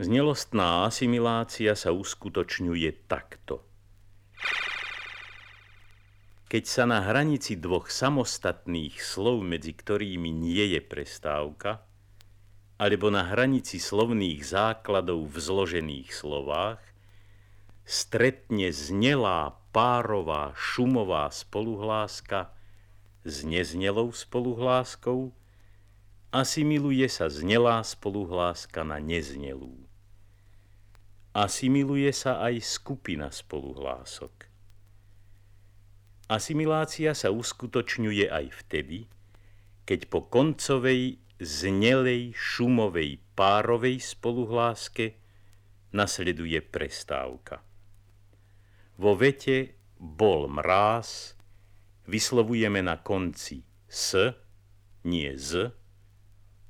Znelostná asimilácia sa uskutočňuje takto. Keď sa na hranici dvoch samostatných slov, medzi ktorými nie je prestávka, alebo na hranici slovných základov v zložených slovách, stretne znelá párová šumová spoluhláska s neznelou spoluhláskou, asimiluje sa znelá spoluhláska na neznelú. Asimiluje sa aj skupina spoluhlások. Asimilácia sa uskutočňuje aj vtedy, keď po koncovej znelej šumovej párovej spoluhláske nasleduje prestávka. Vo vete bol mráz vyslovujeme na konci s, nie z,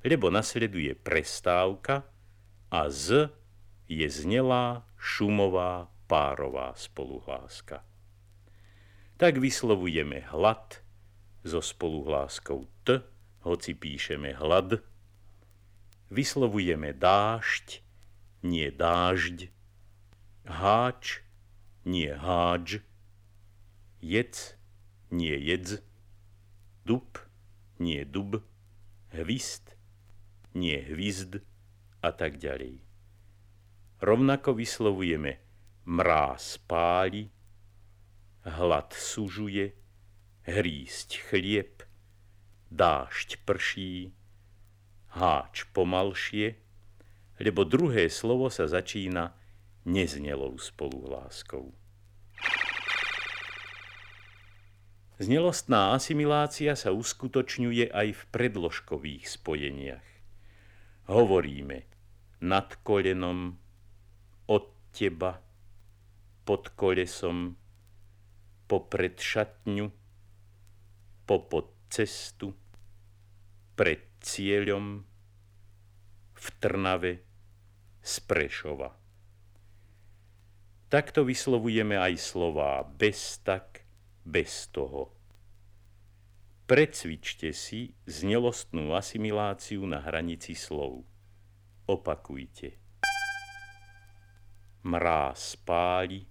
lebo nasleduje prestávka a z je znelá šumová párová spoluhláska. Tak vyslovujeme hlad so spoluhláskou t, hoci píšeme hlad, vyslovujeme dážď, nie dážď, háč, nie háč, jec, nie jedz, dub, nie dub, hvist, nie hvizd a tak ďalej. Rovnako vyslovujeme mráz páli, hlad sužuje, hrísť chlieb, dážď prší, háč pomalšie, lebo druhé slovo sa začína neznelou spoluhláskou. Znelostná asimilácia sa uskutočňuje aj v predložkových spojeniach. Hovoríme nad kolenom, od teba, pod kolesom, popred šatňu, popod cestu, pred cieľom, v Trnave, z Prešova. Takto vyslovujeme aj slová bez tak, bez toho. Precvičte si znelostnú asimiláciu na hranici slov. Opakujte. Mráz páli,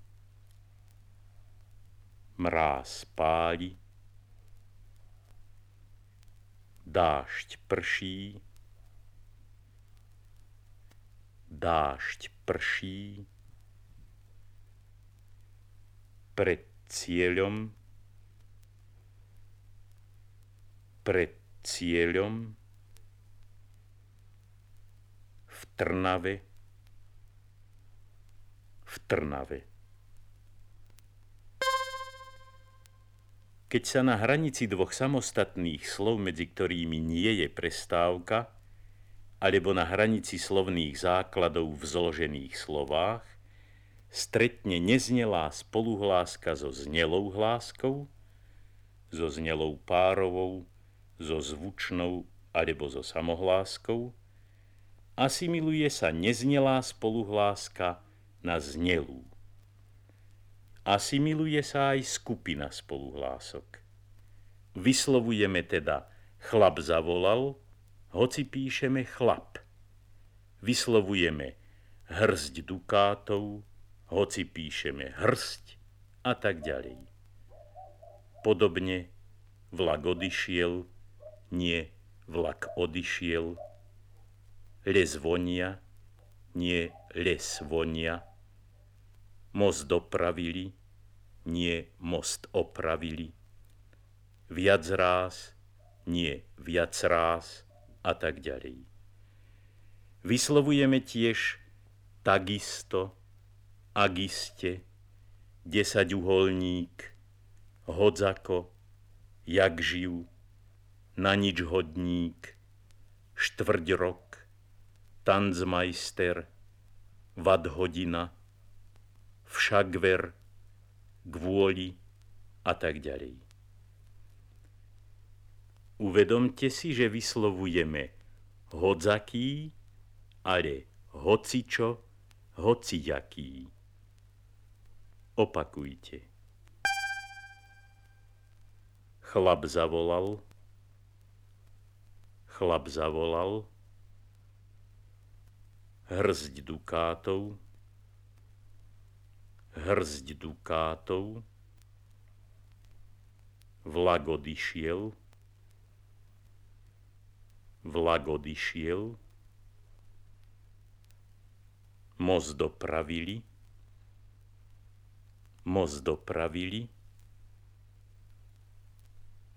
mráz páli, dážď prší, dážď prší, pred cieľom. Pred cieľom. V Trnave, v Trnave. Keď sa na hranici dvoch samostatných slov, medzi ktorými nie je prestávka, alebo na hranici slovných základov v zložených slovách, stretne neznelá spoluhláska so znelou hláskou, so znelou párovou, so zvučnou alebo so samohláskou, asimiluje sa neznelá spoluhláska na znelú. Asimiluje sa aj skupina spoluhlások. Vyslovujeme teda chlap zavolal, hoci píšeme chlap. Vyslovujeme hrzť dukátov, hoci píšeme hrst a tak ďalej. Podobne vlak odišiel, nie vlak odišiel, les vonia, nie les vonia, most dopravili, nie most opravili, viac ráz, nie viac ráz a tak ďalej. Vyslovujeme tiež takisto, agiste, desaťuholník, hodzako, jak žijú, na nič hodník, štvrť rok, tanzmajster, vad hodina, všakver, kvôli a tak ďalej. Uvedomte si, že vyslovujeme hodzaký, ale hocičo, hocijaký. Opakujte. Chlap zavolal, chlap zavolal, hrzď dukátov, hrzď dukátov, vlak odišiel, vlak odišiel, most dopravili, most dopravili,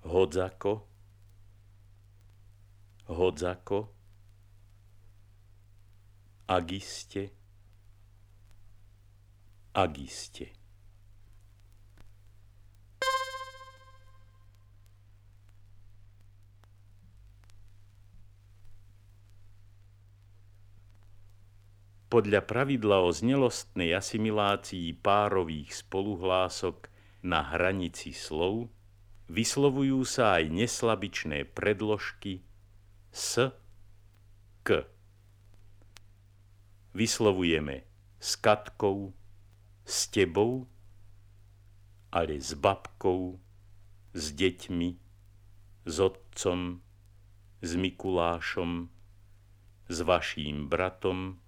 hodzako, hodzako, agiste, agiste. podľa pravidla o znelostnej asimilácii párových spoluhlások na hranici slov vyslovujú sa aj neslabičné predložky s, k. Vyslovujeme s Katkou, s tebou, ale s babkou, s deťmi, s otcom, s Mikulášom, s vaším bratom,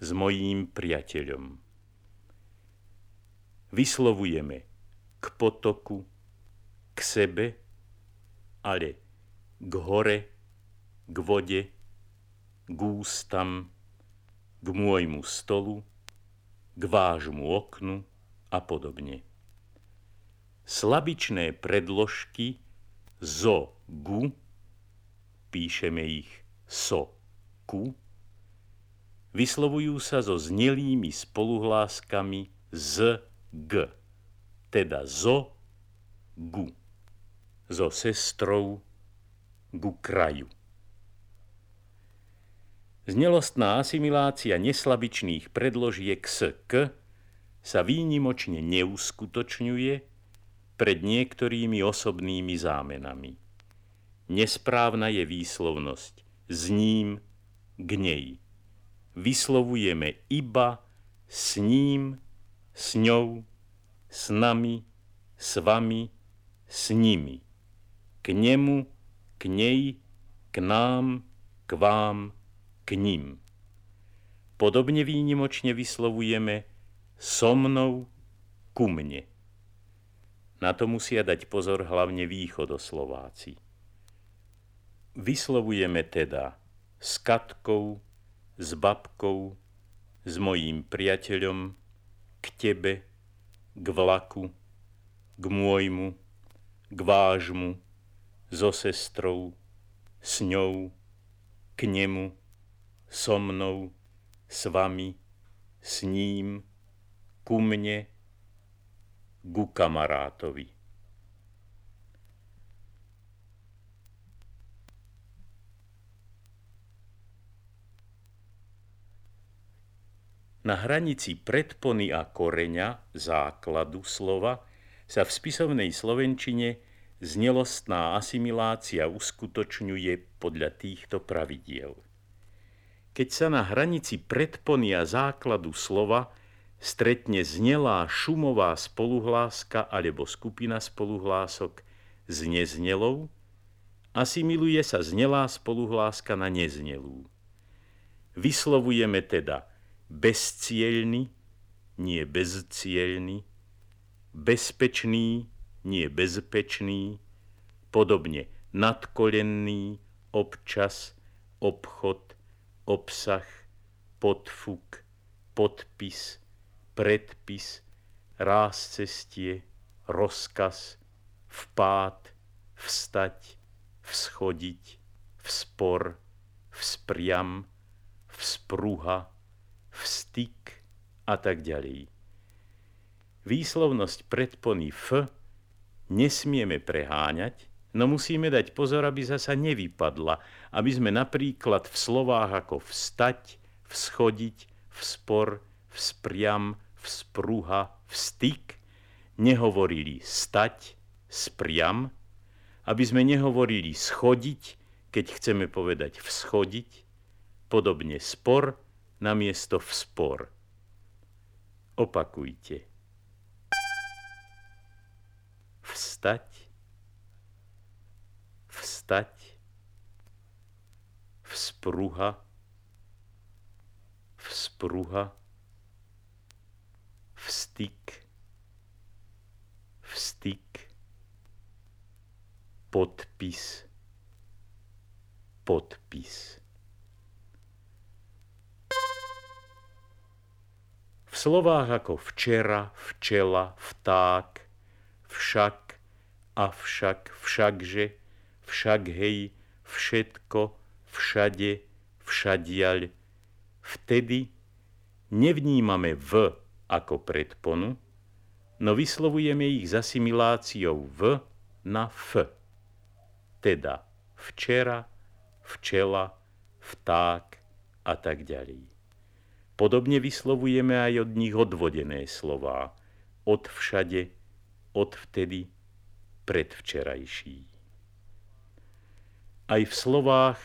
s mojím priateľom. Vyslovujeme k potoku, k sebe, ale k hore, k vode, k ústam, k môjmu stolu, k vášmu oknu a podobne. Slabičné predložky zo, gu, píšeme ich so, ku, vyslovujú sa so znelými spoluhláskami z, g, teda zo, gu, so sestrou gu kraju. Znelostná asimilácia neslabičných predložiek s k sa výnimočne neuskutočňuje pred niektorými osobnými zámenami. Nesprávna je výslovnosť s ním, k nej vyslovujeme iba s ním, s ňou, s nami, s vami, s nimi. K nemu, k nej, k nám, k vám, k ním. Podobne výnimočne vyslovujeme so mnou, ku mne. Na to musia dať pozor hlavne východoslováci. Vyslovujeme teda s Katkou, s babkou, s mojím priateľom, k tebe, k vlaku, k môjmu, k vážmu, so sestrou, s ňou, k nemu, so mnou, s vami, s ním, ku mne, ku kamarátovi. Na hranici predpony a koreňa, základu slova, sa v spisovnej slovenčine znelostná asimilácia uskutočňuje podľa týchto pravidiel. Keď sa na hranici predpony a základu slova stretne znelá šumová spoluhláska alebo skupina spoluhlások s neznelou, asimiluje sa znelá spoluhláska na neznelú. Vyslovujeme teda bezcielny, nie bezcielny, bezpečný, nie bezpečný, podobne nadkolenný, občas, obchod, obsah, podfuk, podpis, predpis, ráz cestie, rozkaz, vpád, vstať, vschodiť, vspor, vzpriam, vzpruha, vstyk a tak ďalej. Výslovnosť predpony f nesmieme preháňať, no musíme dať pozor, aby zasa nevypadla, aby sme napríklad v slovách ako vstať, vschodiť, vspor, vzpriam, vzpruha, vstyk nehovorili stať, spriam, aby sme nehovorili schodiť, keď chceme povedať vschodiť, podobne spor, namiesto vspor. Opakujte. Vstať, vstať, vzpruha, vzpruha, vstyk, vstyk, podpis, podpis. V slovách ako včera, včela, vták, však, avšak, všakže, však hej, všetko, všade, všadiaľ, vtedy nevnímame v ako predponu, no vyslovujeme ich s asimiláciou v na f. Teda včera, včela, vták a tak ďalej. Podobne vyslovujeme aj od nich odvodené slová. Od všade, od vtedy, predvčerajší. Aj v slovách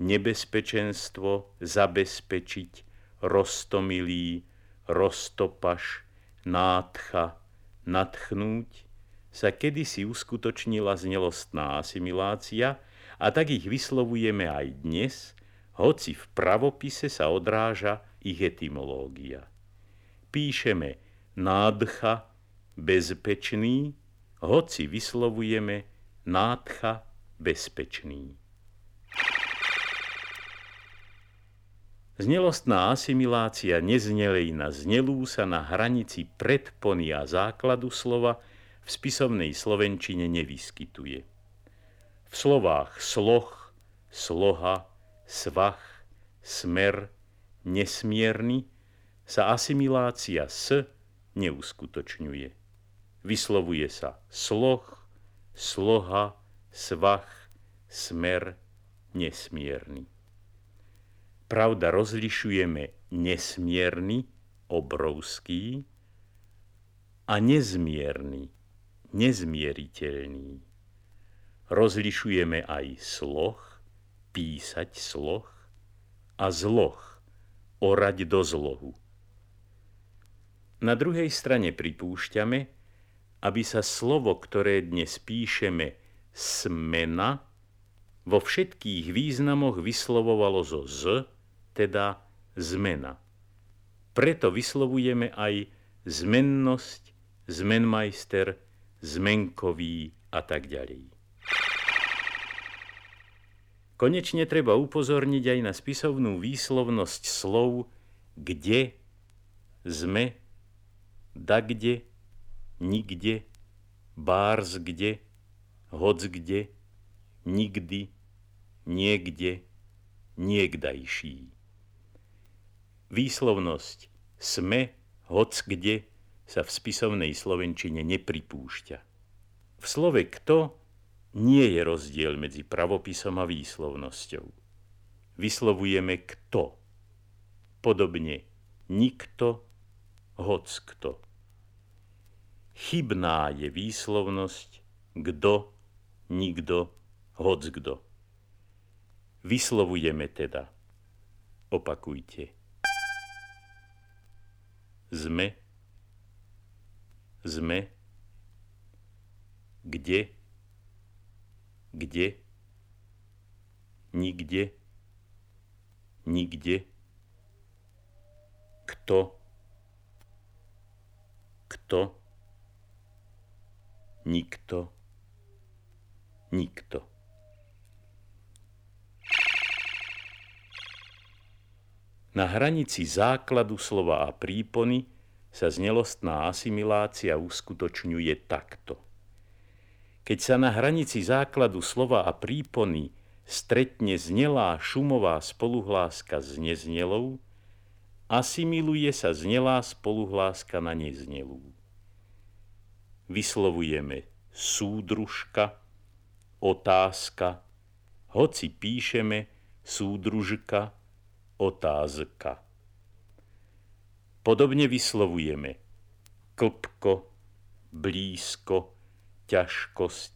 nebezpečenstvo, zabezpečiť, roztomilý, roztopaš, nádcha, nadchnúť, sa kedysi uskutočnila znelostná asimilácia a tak ich vyslovujeme aj dnes, hoci v pravopise sa odráža ich etymológia. Píšeme nádcha, bezpečný, hoci vyslovujeme nádcha, bezpečný. Znelostná asimilácia neznelej na znelú sa na hranici predpony a základu slova v spisovnej slovenčine nevyskytuje. V slovách sloh, sloha, svach, smer, nesmierny sa asimilácia s neuskutočňuje. Vyslovuje sa sloh, sloha, svach, smer, nesmierny. Pravda, rozlišujeme nesmierny, obrovský a nezmierny, nezmieriteľný. Rozlišujeme aj sloh, písať sloh a zloh, orať do zlohu. Na druhej strane pripúšťame, aby sa slovo, ktoré dnes píšeme smena, vo všetkých významoch vyslovovalo zo z, teda zmena. Preto vyslovujeme aj zmennosť, zmenmajster, zmenkový a tak ďalej. Konečne treba upozorniť aj na spisovnú výslovnosť slov kde, sme, da kde, nikde, bárs kde, hoc kde, nikdy, niekde, niekdajší. Výslovnosť sme, hoc kde sa v spisovnej slovenčine nepripúšťa. V slove kto nie je rozdiel medzi pravopisom a výslovnosťou. Vyslovujeme kto. Podobne nikto, hoc kto. Chybná je výslovnosť kdo, nikto, hoc kto. Vyslovujeme teda. Opakujte. Sme, sme, kde, kde, nikde, nikde, kto, kto, nikto, nikto. Na hranici základu slova a prípony sa znelostná asimilácia uskutočňuje takto. Keď sa na hranici základu slova a prípony stretne znelá šumová spoluhláska s neznelou, asimiluje sa znelá spoluhláska na neznelú. Vyslovujeme súdružka, otázka, hoci píšeme súdružka, otázka. Podobne vyslovujeme klpko, blízko, ťažkosť,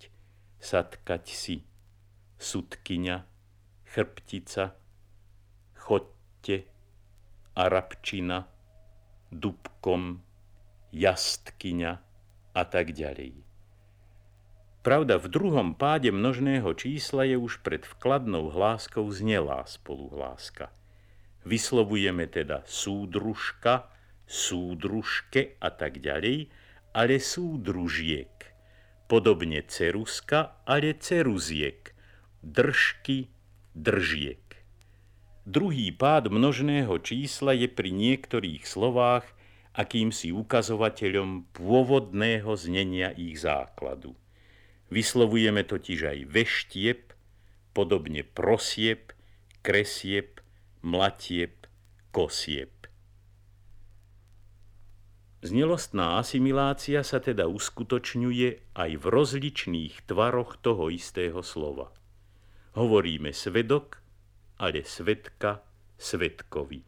satkať si, sudkyňa, chrbtica, chodte, arabčina, dubkom, jastkyňa a tak ďalej. Pravda, v druhom páde množného čísla je už pred vkladnou hláskou znelá spoluhláska – Vyslovujeme teda súdružka, súdružke a tak ďalej, ale súdružiek. Podobne ceruska, ale ceruziek. Držky, držiek. Druhý pád množného čísla je pri niektorých slovách akýmsi ukazovateľom pôvodného znenia ich základu. Vyslovujeme totiž aj veštiep, podobne prosiep, kresiep, mlatiep, kosiep. Znelostná asimilácia sa teda uskutočňuje aj v rozličných tvaroch toho istého slova. Hovoríme svedok, ale svetka svetkovi.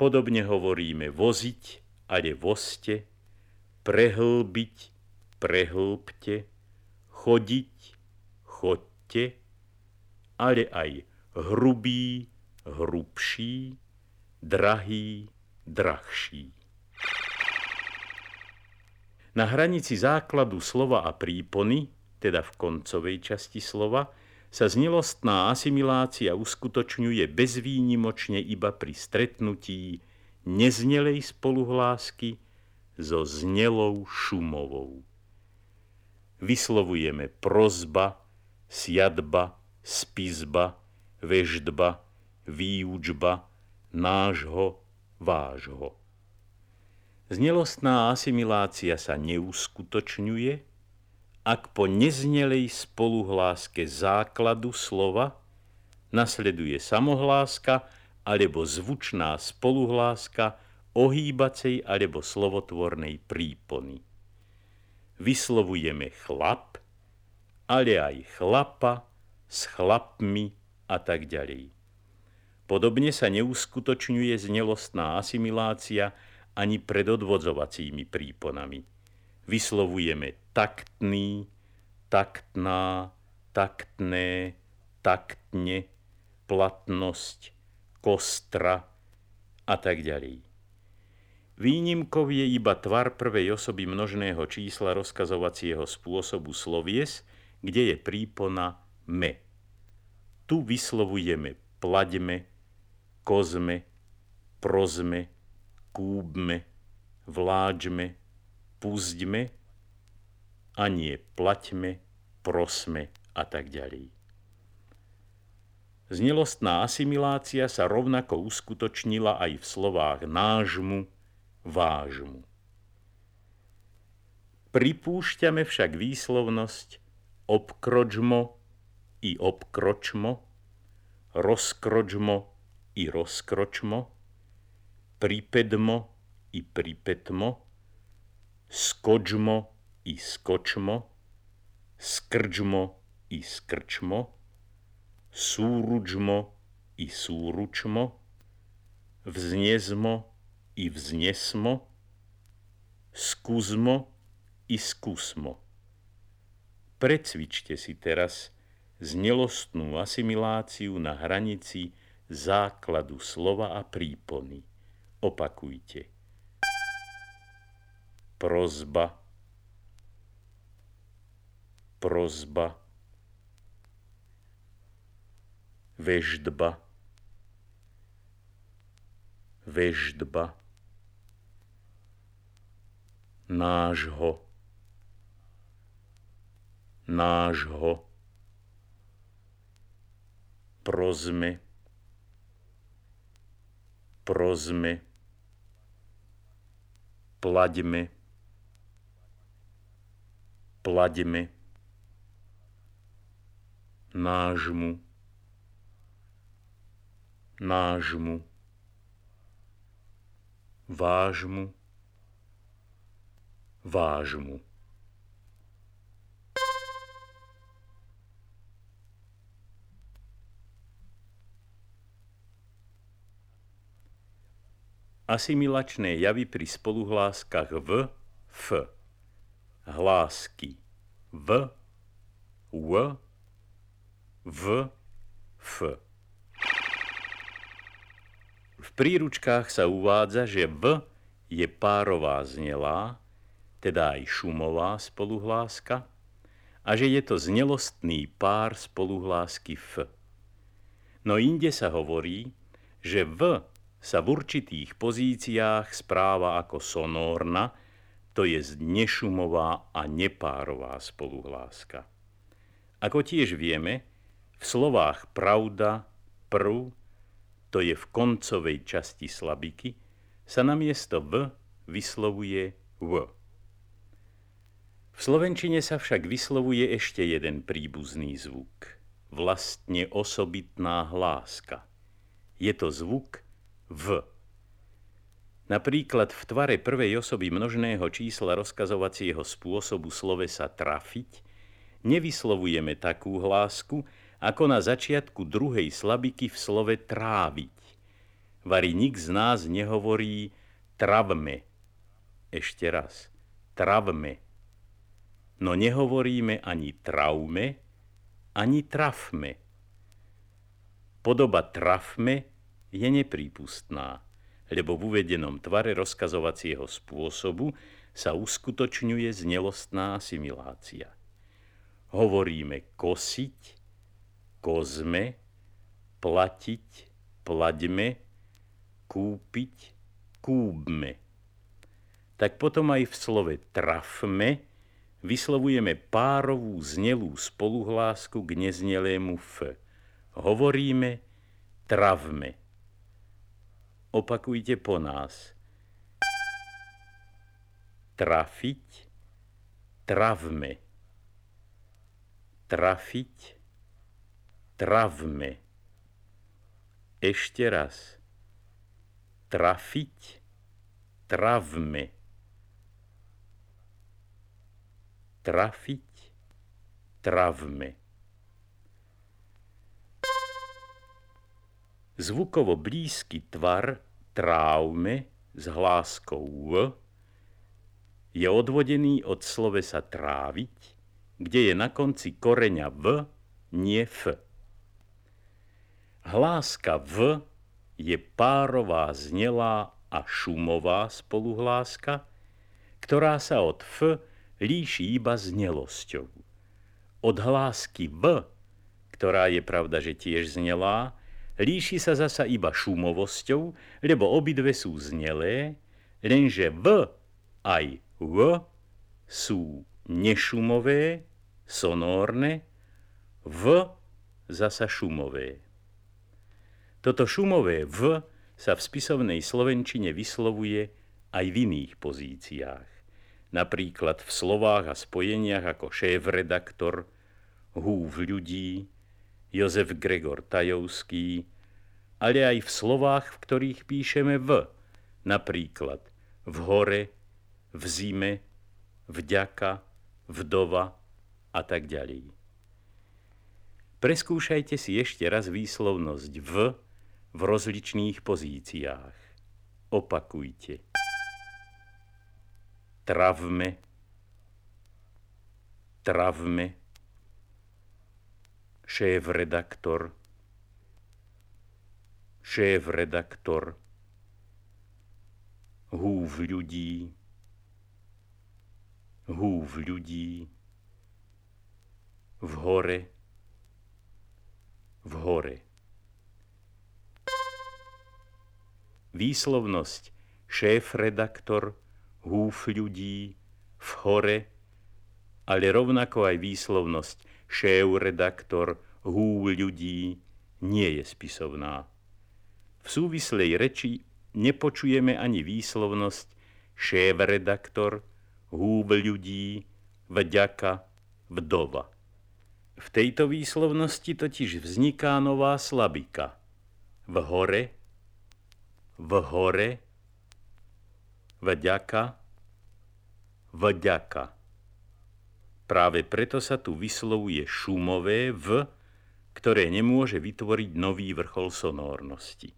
Podobne hovoríme voziť, ale voste, prehlbiť, prehlbte, chodiť, chodte, ale aj hrubý, hrubší, drahý, drahší. Na hranici základu slova a prípony, teda v koncovej časti slova, sa znilostná asimilácia uskutočňuje bezvýnimočne iba pri stretnutí neznelej spoluhlásky so znelou šumovou. Vyslovujeme prozba, siadba, spisba, veždba, výučba, nášho, vášho. Znelostná asimilácia sa neuskutočňuje, ak po neznelej spoluhláske základu slova nasleduje samohláska alebo zvučná spoluhláska ohýbacej alebo slovotvornej prípony. Vyslovujeme chlap, ale aj chlapa s chlapmi a tak ďalej. Podobne sa neuskutočňuje znelostná asimilácia ani pred odvodzovacími príponami vyslovujeme taktný, taktná, taktné, taktne, platnosť, kostra a tak ďalej. Výnimkov je iba tvar prvej osoby množného čísla rozkazovacieho spôsobu slovies, kde je prípona me. Tu vyslovujeme plaďme, kozme, prozme, kúbme, vláčme, púzdme a nie plaťme, prosme a tak ďalej. Znelostná asimilácia sa rovnako uskutočnila aj v slovách nážmu, vážmu. Pripúšťame však výslovnosť obkročmo i obkročmo, rozkročmo i rozkročmo, pripedmo i pripetmo, skočmo i skočmo, skrčmo i skrčmo, súručmo i súručmo, vzniezmo i vznesmo, skúsmo i skúsmo. Precvičte si teraz znelostnú asimiláciu na hranici základu slova a prípony. Opakujte. Prozba, prozba, veždba, veždba, nášho, nášho, prozme, prozme, plaďme, plaďme nážmu, nážmu, vážmu, vážmu. Asimilačné javy pri spoluhláskach v, f hlásky v, v, v, f. V príručkách sa uvádza, že v je párová znelá, teda aj šumová spoluhláska, a že je to znelostný pár spoluhlásky f. No inde sa hovorí, že v sa v určitých pozíciách správa ako sonórna, to je nešumová a nepárová spoluhláska. Ako tiež vieme, v slovách pravda, prv, to je v koncovej časti slabiky, sa namiesto v vyslovuje v. V slovenčine sa však vyslovuje ešte jeden príbuzný zvuk, vlastne osobitná hláska. Je to zvuk v. Napríklad v tvare prvej osoby množného čísla rozkazovacieho spôsobu slovesa trafiť nevyslovujeme takú hlásku, ako na začiatku druhej slabiky v slove tráviť. Vary nik z nás nehovorí travme. Ešte raz, travme. No nehovoríme ani traume, ani trafme. Podoba trafme je neprípustná, lebo v uvedenom tvare rozkazovacieho spôsobu sa uskutočňuje znelostná asimilácia. Hovoríme kosiť, kozme, platiť, plaďme, kúpiť, kúbme. Tak potom aj v slove trafme vyslovujeme párovú znelú spoluhlásku k neznelému f. Hovoríme travme opakujte po nás. Trafiť, travme. Trafiť, travme. Ešte raz. Trafiť, travme. Trafiť, travme. Zvukovo blízky tvar traume s hláskou v je odvodený od slovesa tráviť, kde je na konci koreňa v, nie f. Hláska v je párová znelá a šumová spoluhláska, ktorá sa od f líši iba znelosťou. Od hlásky v, ktorá je pravda, že tiež znelá, líši sa zasa iba šumovosťou, lebo obidve sú znelé, lenže v aj v sú nešumové, sonórne, v zasa šumové. Toto šumové v sa v spisovnej slovenčine vyslovuje aj v iných pozíciách. Napríklad v slovách a spojeniach ako šéf-redaktor, húv ľudí, Jozef Gregor Tajovský, ale aj v slovách, v ktorých píšeme v, napríklad v hore, v zime, vďaka, vdova a tak ďalej. Preskúšajte si ešte raz výslovnosť v v rozličných pozíciách. Opakujte. Travme, travme, šéf-redaktor, šéf-redaktor, hův ľudí, hův ľudí, v hore, v hore. Výslovnosť šéf-redaktor, húf ľudí, v hore, ale rovnako aj výslovnosť šéf-redaktor, húl ľudí nie je spisovná. V súvislej reči nepočujeme ani výslovnosť šéf-redaktor, húb ľudí, vďaka, vdova. V tejto výslovnosti totiž vzniká nová slabika. V hore, v hore, vďaka, vďaka. Práve preto sa tu vyslovuje šumové v, ktoré nemôže vytvoriť nový vrchol sonórnosti.